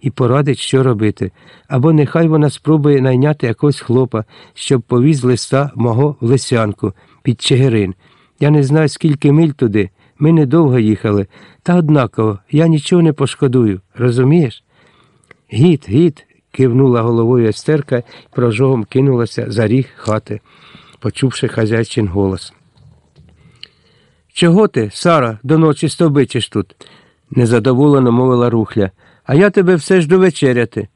і порадить, що робити. Або нехай вона спробує найняти якогось хлопа, щоб повіз листа мого в Лисянку під Чигирин. Я не знаю, скільки миль туди. Ми недовго їхали. Та однаково, я нічого не пошкодую, розумієш? Гід, гід, кивнула головою Естерка і прожогом кинулася за ріг хати, почувши хазяйчин голос. Чого ти, Сара, до ночі стобичиш тут? Незадоволено мовила рухля. А я тебе все ж довечеряти.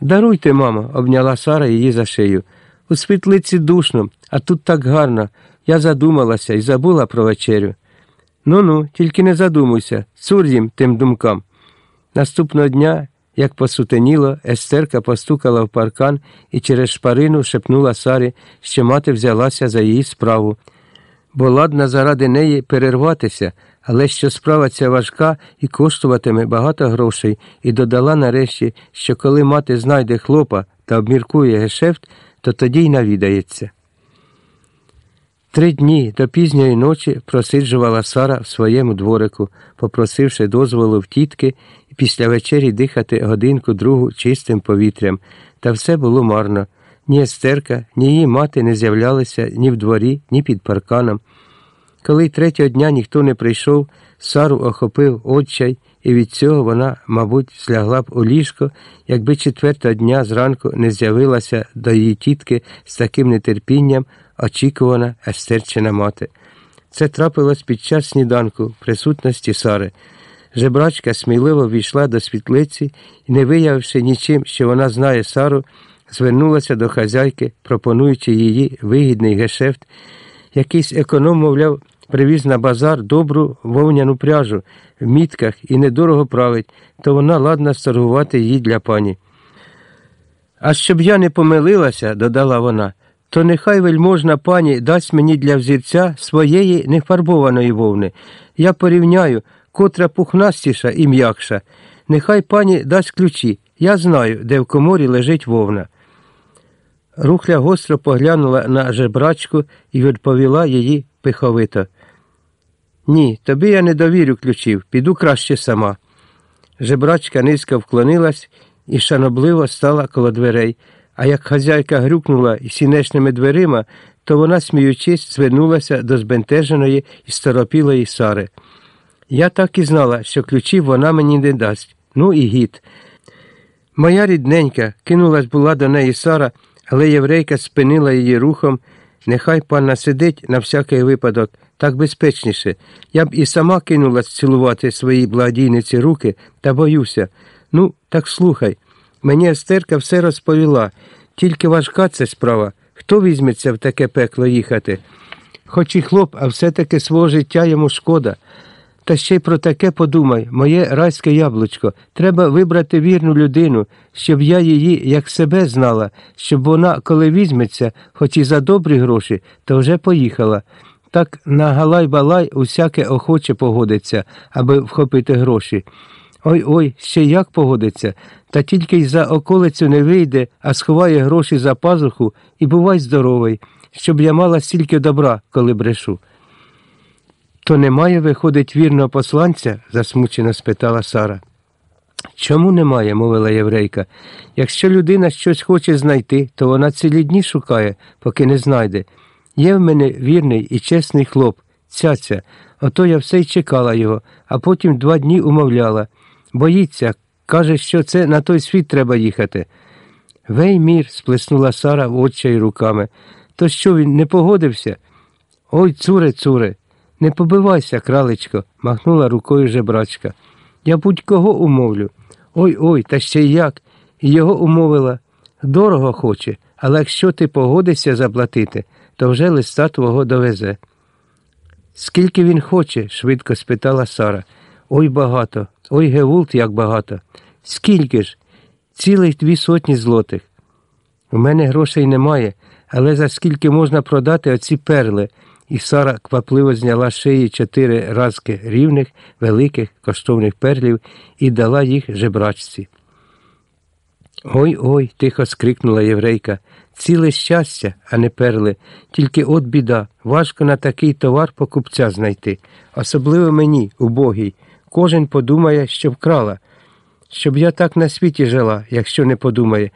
Даруйте, мамо, обняла Сара її за шию. У світлиці душно, а тут так гарно. Я задумалася і забула про вечерю. Ну ну, тільки не задумуйся, цур їм тим думкам. Наступного дня, як посутеніло, Естерка постукала в паркан і через шпарину шепнула Сарі, що мати взялася за її справу бо ладна заради неї перерватися, але що справа ця важка і коштуватиме багато грошей, і додала нарешті, що коли мати знайде хлопа та обміркує гешефт, то тоді й навідається. Три дні до пізньої ночі просиджувала Сара в своєму дворику, попросивши дозволу в тітки після вечері дихати годинку другу чистим повітрям, та все було марно. Ні Естерка, ні її мати не з'являлися ні в дворі, ні під парканом. Коли третього дня ніхто не прийшов, Сару охопив отчай, і від цього вона, мабуть, слягла б у ліжко, якби четвертого дня зранку не з'явилася до її тітки з таким нетерпінням очікувана Естерчина мати. Це трапилось під час сніданку присутності Сари. Жебрачка сміливо війшла до світлиці і, не виявивши нічим, що вона знає Сару, звернулася до хазяйки, пропонуючи її вигідний гешефт. Якийсь економ, мовляв, привіз на базар добру вовняну пряжу в мітках і недорого править, то вона ладна сторгувати її для пані. А щоб я не помилилася, додала вона, то нехай вельможна пані дасть мені для взірця своєї нефарбованої вовни. Я порівняю, котра пухнастіша і м'якша. Нехай пані дасть ключі. Я знаю, де в коморі лежить вовна. Рухля гостро поглянула на жебрачку і відповіла її пиховито. Ні, тобі я не довірю ключів, піду краще сама. Жебрачка низько вклонилась і шанобливо стала коло дверей, а як хазяйка грюкнула і сінешними дверима, то вона, сміючись, звернулася до збентеженої і сторопілої Сари. Я так і знала, що ключів вона мені не дасть. Ну і гід. Моя рідненька кинулась була до неї Сара але єврейка спинила її рухом. Нехай панна сидить на всякий випадок, так безпечніше. Я б і сама кинулась цілувати своїй благодійниці руки та боюся. Ну, так слухай. Мені Естерка все розповіла, тільки важка це справа. Хто візьметься в таке пекло їхати? Хоч і хлоп, а все-таки свого життя йому шкода. Та ще й про таке подумай, моє райське яблучко, треба вибрати вірну людину, щоб я її як себе знала, щоб вона, коли візьметься, хоч і за добрі гроші, то вже поїхала. Так на галай-балай усяке охоче погодиться, аби вхопити гроші. Ой ой, ще як погодиться, та тільки й за околицю не вийде, а сховає гроші за пазуху і бувай здоровий, щоб я мала стільки добра, коли брешу. То немає, виходить, вірного посланця? засмучено спитала Сара. Чому немає, мовила єврейка. Якщо людина щось хоче знайти, то вона цілі дні шукає, поки не знайде. Є в мене вірний і чесний хлоп, цяця, ото я все й чекала його, а потім два дні умовляла. Боїться, каже, що це на той світ треба їхати. Вей мір, сплеснула Сара в очі руками. То що він не погодився? Ой, цуре, цуре. Не побивайся, кралечко, махнула рукою жебрачка. Я будь-кого умовлю. Ой ой, та ще й як. І його умовила. Дорого хоче, але якщо ти погодишся заплатити, то вже листа твого довезе. Скільки він хоче? швидко спитала Сара. Ой багато, ой Гевулт, як багато. Скільки ж? Цілих дві сотні злотих. У мене грошей немає, але за скільки можна продати оці перли і Сара квапливо зняла шиї чотири разки рівних, великих, коштовних перлів і дала їх жебрачці. Ой ой, тихо скрикнула єврейка. Ціле щастя, а не перли, тільки от біда, важко на такий товар покупця знайти. Особливо мені, убогій. Кожен подумає, що вкрала. щоб я так на світі жила, якщо не подумає.